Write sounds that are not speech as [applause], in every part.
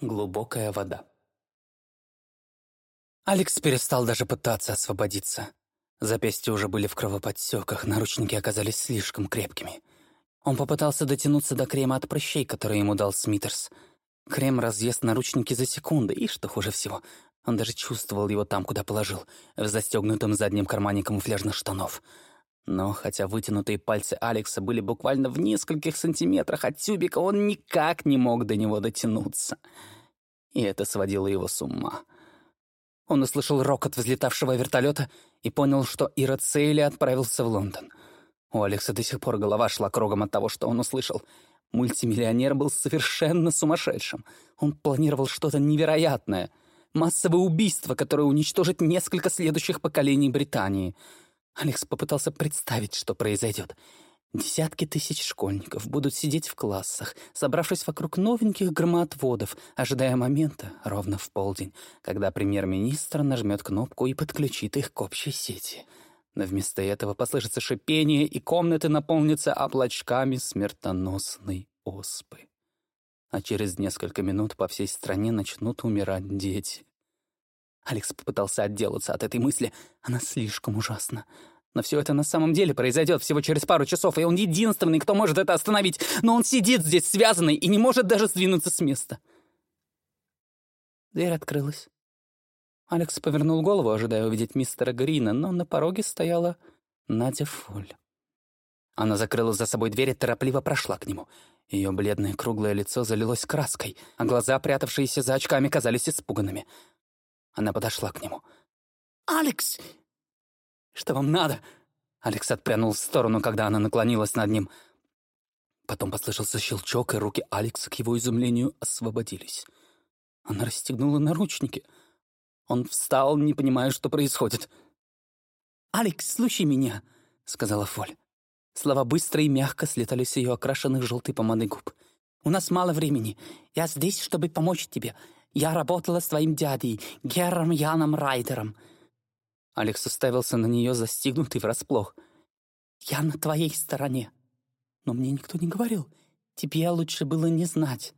Глубокая вода. Алекс перестал даже пытаться освободиться. Запястья уже были в кровоподтеках, наручники оказались слишком крепкими. Он попытался дотянуться до крема от прыщей, который ему дал Смитерс. Крем разъест наручники за секунды, и, что хуже всего, он даже чувствовал его там, куда положил, в застегнутом заднем кармане камуфляжных штанов. Но хотя вытянутые пальцы Алекса были буквально в нескольких сантиметрах от тюбика, он никак не мог до него дотянуться. И это сводило его с ума. Он услышал рокот взлетавшего вертолета и понял, что Ира Цейли отправился в Лондон. У Алекса до сих пор голова шла кругом от того, что он услышал. Мультимиллионер был совершенно сумасшедшим. Он планировал что-то невероятное. Массовое убийство, которое уничтожит несколько следующих поколений Британии. Алекс попытался представить, что произойдет. Десятки тысяч школьников будут сидеть в классах, собравшись вокруг новеньких громоотводов, ожидая момента, ровно в полдень, когда премьер-министр нажмет кнопку и подключит их к общей сети. Но вместо этого послышится шипение, и комнаты наполнятся облачками смертоносной оспы. А через несколько минут по всей стране начнут умирать дети. Алекс попытался отделаться от этой мысли. Она слишком ужасна. Но все это на самом деле произойдет всего через пару часов, и он единственный, кто может это остановить. Но он сидит здесь связанный и не может даже сдвинуться с места. Дверь открылась. Алекс повернул голову, ожидая увидеть мистера Грина, но на пороге стояла Надя Фоль. Она закрыла за собой дверь и торопливо прошла к нему. Ее бледное круглое лицо залилось краской, а глаза, прятавшиеся за очками, казались испуганными. Она подошла к нему. «Алекс!» «Что вам надо?» Алекс отпрянул в сторону, когда она наклонилась над ним. Потом послышался щелчок, и руки Алекса, к его изумлению, освободились. Она расстегнула наручники. Он встал, не понимая, что происходит. «Алекс, слушай меня», — сказала Фоль. Слова быстро и мягко слетали с ее окрашенных желтой помадой губ. «У нас мало времени. Я здесь, чтобы помочь тебе. Я работала с твоим дядей, Гером Яном Райдером». Алекс уставился на нее, застигнутый врасплох. «Я на твоей стороне. Но мне никто не говорил. Тебе лучше было не знать».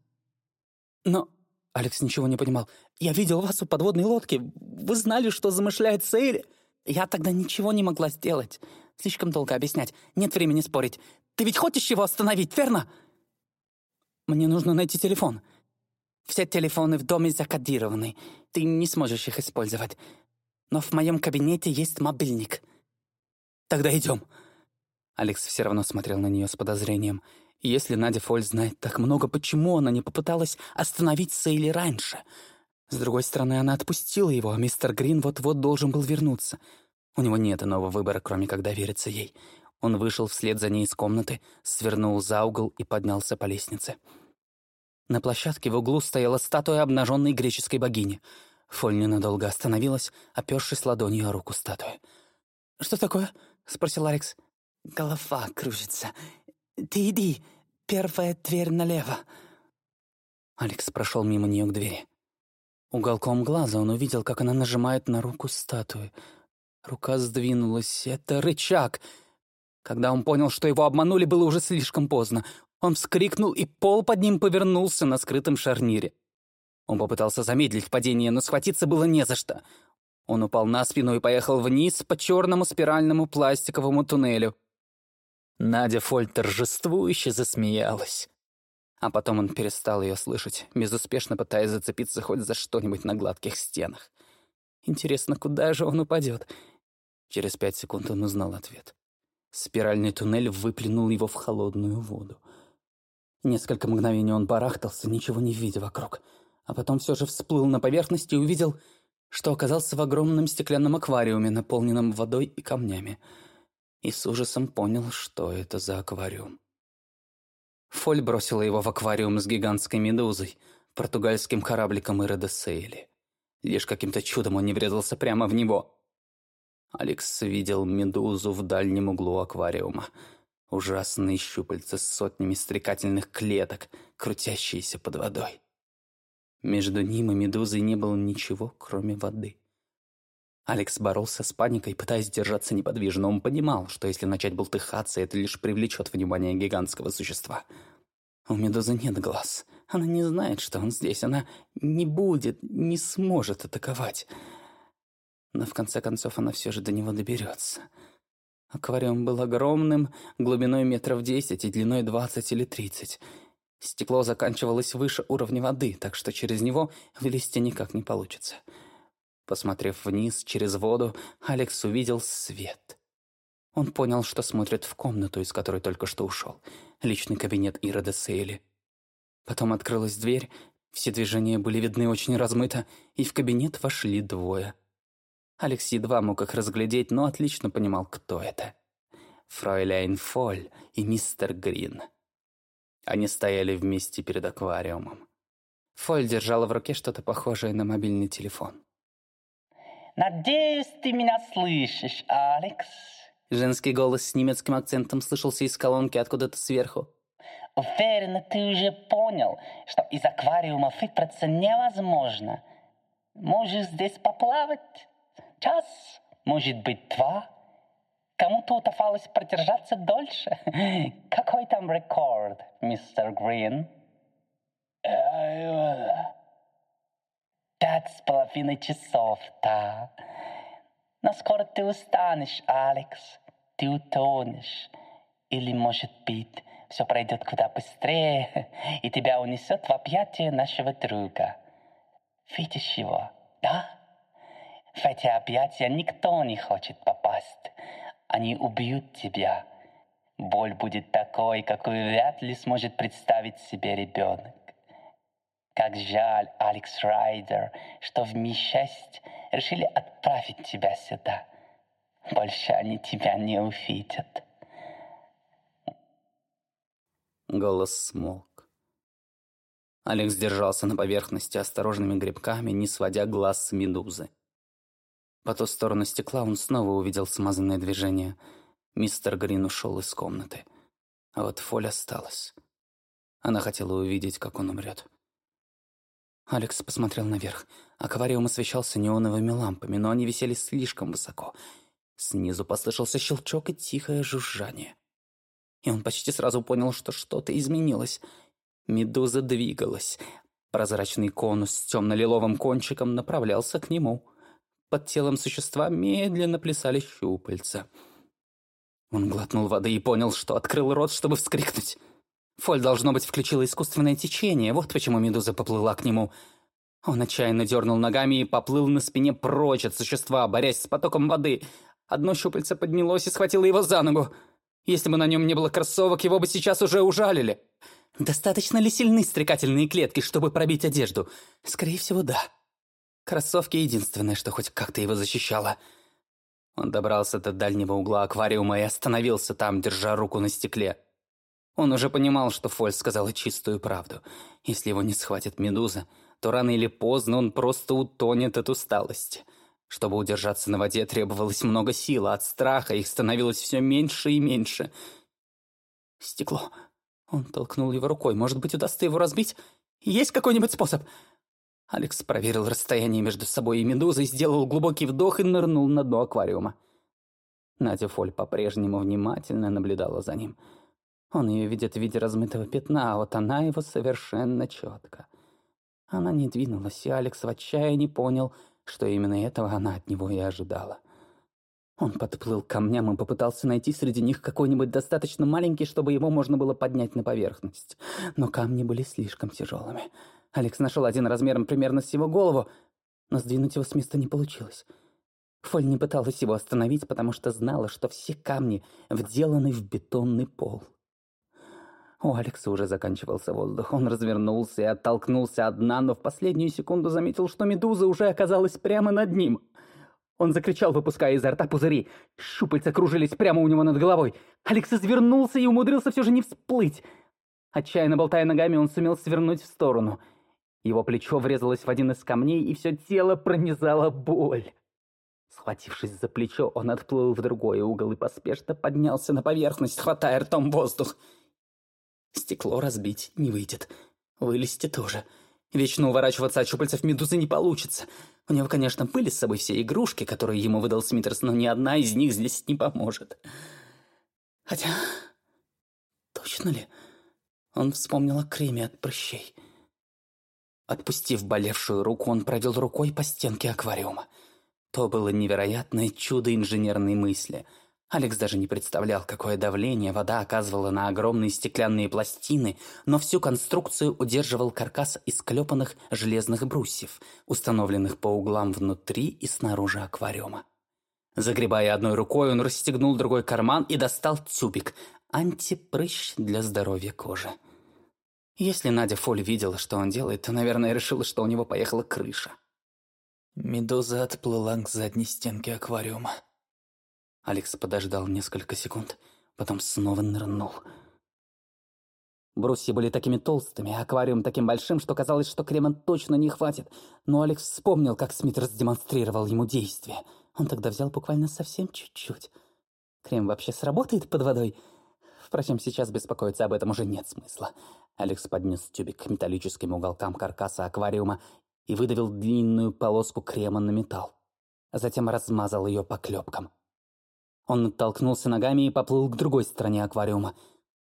«Но...» — Алекс ничего не понимал. «Я видел вас у подводной лодки. Вы знали, что замышляет Сейри?» «Я тогда ничего не могла сделать. Слишком долго объяснять. Нет времени спорить. Ты ведь хочешь его остановить, верно?» «Мне нужно найти телефон. Все телефоны в доме закодированы. Ты не сможешь их использовать но в моем кабинете есть мобильник. Тогда идем. Алекс все равно смотрел на нее с подозрением. Если Надя Фоль знает так много, почему она не попыталась остановить Сейли раньше? С другой стороны, она отпустила его, а мистер Грин вот-вот должен был вернуться. У него нет иного выбора, кроме как довериться ей. Он вышел вслед за ней из комнаты, свернул за угол и поднялся по лестнице. На площадке в углу стояла статуя обнаженной греческой богини — Фоль ненадолго остановилась, опёршись ладонью о руку статуи. «Что такое?» — спросил Алекс. «Голова кружится. Ты иди, первая дверь налево». Алекс прошел мимо нее к двери. Уголком глаза он увидел, как она нажимает на руку статуи. Рука сдвинулась. Это рычаг. Когда он понял, что его обманули, было уже слишком поздно. Он вскрикнул, и пол под ним повернулся на скрытом шарнире. Он попытался замедлить падение, но схватиться было не за что. Он упал на спину и поехал вниз по черному спиральному пластиковому туннелю. Надя Фоль торжествующе засмеялась. А потом он перестал ее слышать, безуспешно пытаясь зацепиться хоть за что-нибудь на гладких стенах. Интересно, куда же он упадет? Через пять секунд он узнал ответ. Спиральный туннель выплюнул его в холодную воду. Несколько мгновений он барахтался, ничего не видя вокруг — а потом все же всплыл на поверхность и увидел, что оказался в огромном стеклянном аквариуме, наполненном водой и камнями. И с ужасом понял, что это за аквариум. Фоль бросила его в аквариум с гигантской медузой, португальским корабликом Ирода Сейли. Лишь каким-то чудом он не врезался прямо в него. Алекс видел медузу в дальнем углу аквариума. Ужасные щупальца с сотнями стрекательных клеток, крутящиеся под водой. Между ним и Медузой не было ничего, кроме воды. Алекс боролся с паникой, пытаясь держаться неподвижно. Он понимал, что если начать болтыхаться, это лишь привлечет внимание гигантского существа. У Медузы нет глаз. Она не знает, что он здесь. Она не будет, не сможет атаковать. Но в конце концов она все же до него доберется. Аквариум был огромным, глубиной метров десять и длиной двадцать или тридцать. Стекло заканчивалось выше уровня воды, так что через него вылезти никак не получится. Посмотрев вниз, через воду, Алекс увидел свет. Он понял, что смотрит в комнату, из которой только что ушел. Личный кабинет Ирода Сейли. Потом открылась дверь, все движения были видны очень размыто, и в кабинет вошли двое. Алекс едва мог их разглядеть, но отлично понимал, кто это. Фройляйн Фоль и мистер Грин. Они стояли вместе перед аквариумом. Фоль держала в руке что-то похожее на мобильный телефон. «Надеюсь, ты меня слышишь, Алекс?» Женский голос с немецким акцентом слышался из колонки откуда-то сверху. Уверена, ты уже понял, что из аквариума выбраться невозможно. Можешь здесь поплавать час, может быть, два. Кому-то удавалось продержаться дольше. [laughs] Какой там рекорд, мистер Грин? Пять с половиной часов, да. Но скоро ты устанешь, Алекс. Ты утонешь. Или, может быть, все пройдет куда быстрее, [laughs] и тебя унесет в объятия нашего друга. Видишь его, да? В эти объятия никто не хочет попасть. Они убьют тебя. Боль будет такой, какую вряд ли сможет представить себе ребенок. Как жаль, Алекс Райдер, что в Ми-6 решили отправить тебя сюда. Больше они тебя не увидят. Голос смолк. Алекс держался на поверхности осторожными грибками, не сводя глаз с медузы. По ту сторону стекла он снова увидел смазанное движение. Мистер Грин ушел из комнаты. А вот Фоль осталась. Она хотела увидеть, как он умрет. Алекс посмотрел наверх. Аквариум освещался неоновыми лампами, но они висели слишком высоко. Снизу послышался щелчок и тихое жужжание и он почти сразу понял, что что-то изменилось. Медуза двигалась. Прозрачный конус с темно-лиловым кончиком направлялся к нему. Под телом существа медленно плясали щупальца. Он глотнул воды и понял, что открыл рот, чтобы вскрикнуть. Фоль, должно быть, включила искусственное течение, вот почему медуза поплыла к нему. Он отчаянно дернул ногами и поплыл на спине прочь от существа, борясь с потоком воды. Одно щупальце поднялось и схватило его за ногу. Если бы на нем не было кроссовок, его бы сейчас уже ужалили. Достаточно ли сильны стрекательные клетки, чтобы пробить одежду? Скорее всего, да. Кроссовки — единственное, что хоть как-то его защищало. Он добрался до дальнего угла аквариума и остановился там, держа руку на стекле. Он уже понимал, что Фоль сказала чистую правду. Если его не схватит медуза, то рано или поздно он просто утонет от усталости. Чтобы удержаться на воде, требовалось много сил, а от страха их становилось все меньше и меньше. Стекло. Он толкнул его рукой. Может быть, удастся его разбить? Есть какой-нибудь способ? Алекс проверил расстояние между собой и медузой, сделал глубокий вдох и нырнул на дно аквариума. Надя Фоль по-прежнему внимательно наблюдала за ним. Он ее видит в виде размытого пятна, а вот она его совершенно четко. Она не двинулась, и Алекс в отчаянии понял — что именно этого она от него и ожидала. Он подплыл к камням и попытался найти среди них какой-нибудь достаточно маленький, чтобы его можно было поднять на поверхность. Но камни были слишком тяжелыми. Алекс нашел один размером примерно с его голову, но сдвинуть его с места не получилось. Фоль не пыталась его остановить, потому что знала, что все камни вделаны в бетонный пол. У Алекса уже заканчивался воздух. Он развернулся и оттолкнулся от дна, но в последнюю секунду заметил, что медуза уже оказалась прямо над ним. Он закричал, выпуская изо рта пузыри. Щупальца кружились прямо у него над головой. Алекс извернулся и умудрился все же не всплыть. Отчаянно болтая ногами, он сумел свернуть в сторону. Его плечо врезалось в один из камней, и все тело пронизала боль. Схватившись за плечо, он отплыл в другой угол и поспешно поднялся на поверхность, хватая ртом воздух. Стекло разбить не выйдет. Вылезти тоже. Вечно уворачиваться от щупальцев медузы не получится. У него, конечно, были с собой все игрушки, которые ему выдал Смитерс, но ни одна из них здесь не поможет. Хотя... Точно ли? Он вспомнил о креме от прыщей. Отпустив болевшую руку, он провел рукой по стенке аквариума. То было невероятное чудо инженерной мысли. Алекс даже не представлял, какое давление вода оказывала на огромные стеклянные пластины, но всю конструкцию удерживал каркас из клепанных железных брусьев, установленных по углам внутри и снаружи аквариума. Загребая одной рукой, он расстегнул другой карман и достал тюбик – антипрыщ для здоровья кожи. Если Надя Фоль видела, что он делает, то, наверное, решила, что у него поехала крыша. Медуза отплыла к задней стенке аквариума. Алекс подождал несколько секунд, потом снова нырнул. Брусья были такими толстыми, а аквариум таким большим, что казалось, что крема точно не хватит. Но Алекс вспомнил, как Смит раздемонстрировал ему действие. Он тогда взял буквально совсем чуть-чуть. Крем вообще сработает под водой? Впрочем, сейчас беспокоиться об этом уже нет смысла. Алекс поднес тюбик к металлическим уголкам каркаса аквариума и выдавил длинную полоску крема на металл. Затем размазал ее по клепкам. Он оттолкнулся ногами и поплыл к другой стороне аквариума.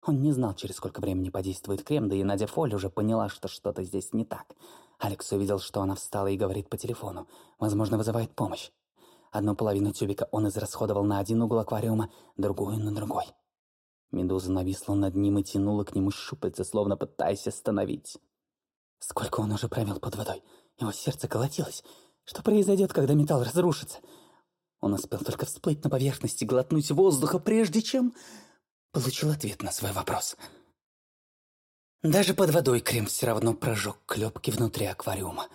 Он не знал, через сколько времени подействует крем, да и Надя Фоль уже поняла, что что-то здесь не так. Алекс увидел, что она встала и говорит по телефону. Возможно, вызывает помощь. Одну половину тюбика он израсходовал на один угол аквариума, другую — на другой. Медуза нависла над ним и тянула к нему щупальца, словно пытаясь остановить. Сколько он уже провел под водой? Его сердце колотилось. Что произойдет, когда металл разрушится? Он успел только всплыть на поверхность и глотнуть воздуха, прежде чем получил ответ на свой вопрос. Даже под водой крем все равно прожег клепки внутри аквариума.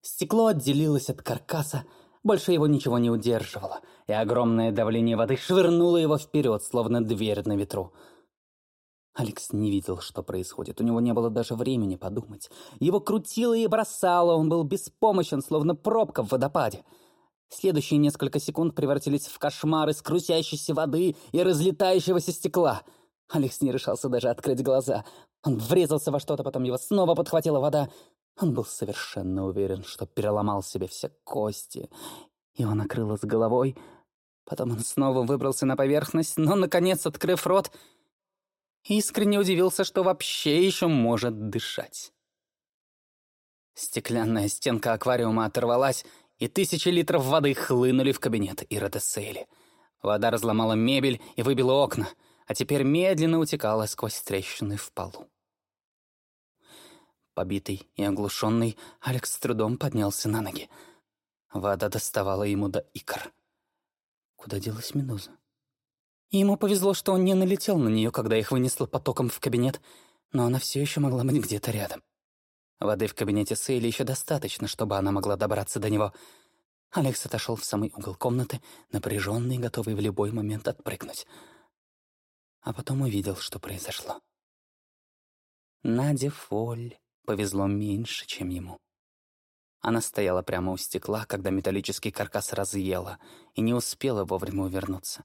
Стекло отделилось от каркаса, больше его ничего не удерживало, и огромное давление воды швырнуло его вперед, словно дверь на ветру. Алекс не видел, что происходит. У него не было даже времени подумать. Его крутило и бросало, он был беспомощен, словно пробка в водопаде. Следующие несколько секунд превратились в кошмар из крутящейся воды и разлетающегося стекла. Алекс не решался даже открыть глаза. Он врезался во что-то, потом его снова подхватила вода. Он был совершенно уверен, что переломал себе все кости. Его накрыло с головой. Потом он снова выбрался на поверхность, но, наконец, открыв рот, искренне удивился, что вообще еще может дышать. Стеклянная стенка аквариума оторвалась, и тысячи литров воды хлынули в кабинет Ирода Сейли. Вода разломала мебель и выбила окна, а теперь медленно утекала сквозь трещины в полу. Побитый и оглушенный, Алекс с трудом поднялся на ноги. Вода доставала ему до икр. Куда делась Медуза? Ему повезло, что он не налетел на нее, когда их вынесло потоком в кабинет, но она все еще могла быть где-то рядом. Воды в кабинете Сейли еще достаточно, чтобы она могла добраться до него. Алекс отошел в самый угол комнаты, напряженный, готовый в любой момент отпрыгнуть. А потом увидел, что произошло. Надя Фоль повезло меньше, чем ему. Она стояла прямо у стекла, когда металлический каркас разъела, и не успела вовремя увернуться.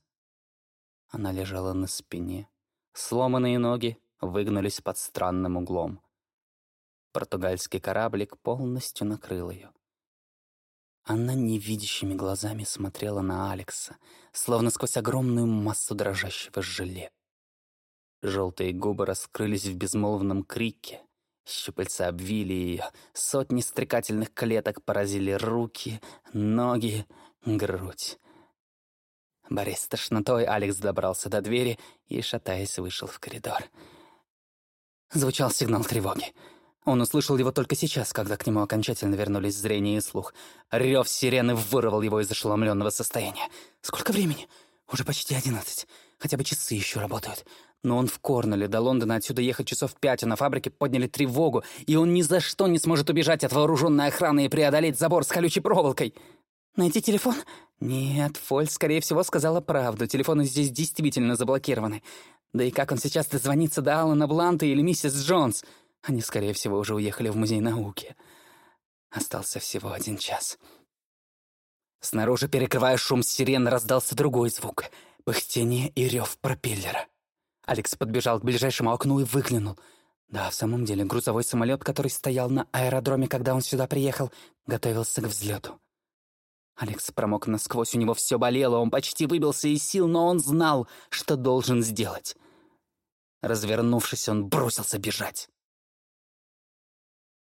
Она лежала на спине. Сломанные ноги выгнулись под странным углом. Португальский кораблик полностью накрыл ее. Она невидящими глазами смотрела на Алекса, словно сквозь огромную массу дрожащего желе. Желтые губы раскрылись в безмолвном крике, Щупальца обвили ее, сотни стрекательных клеток поразили руки, ноги, грудь. Борис с тошнотой, Алекс добрался до двери и, шатаясь, вышел в коридор. Звучал сигнал тревоги. Он услышал его только сейчас, когда к нему окончательно вернулись зрение и слух. Рев сирены вырвал его из ошеломленного состояния. «Сколько времени?» «Уже почти одиннадцать. Хотя бы часы еще работают. Но он в Корнеле, до Лондона отсюда ехать часов пять, а на фабрике подняли тревогу, и он ни за что не сможет убежать от вооруженной охраны и преодолеть забор с колючей проволокой. Найти телефон? Нет, Фоль, скорее всего, сказала правду. Телефоны здесь действительно заблокированы. Да и как он сейчас дозвонится до Алана Бланта или миссис Джонс? Они, скорее всего, уже уехали в музей науки. Остался всего один час. Снаружи, перекрывая шум сирен, раздался другой звук — пыхтение и рев пропеллера. Алекс подбежал к ближайшему окну и выглянул. Да, в самом деле, грузовой самолет, который стоял на аэродроме, когда он сюда приехал, готовился к взлету. Алекс промок насквозь, у него все болело, он почти выбился из сил, но он знал, что должен сделать. Развернувшись, он бросился бежать.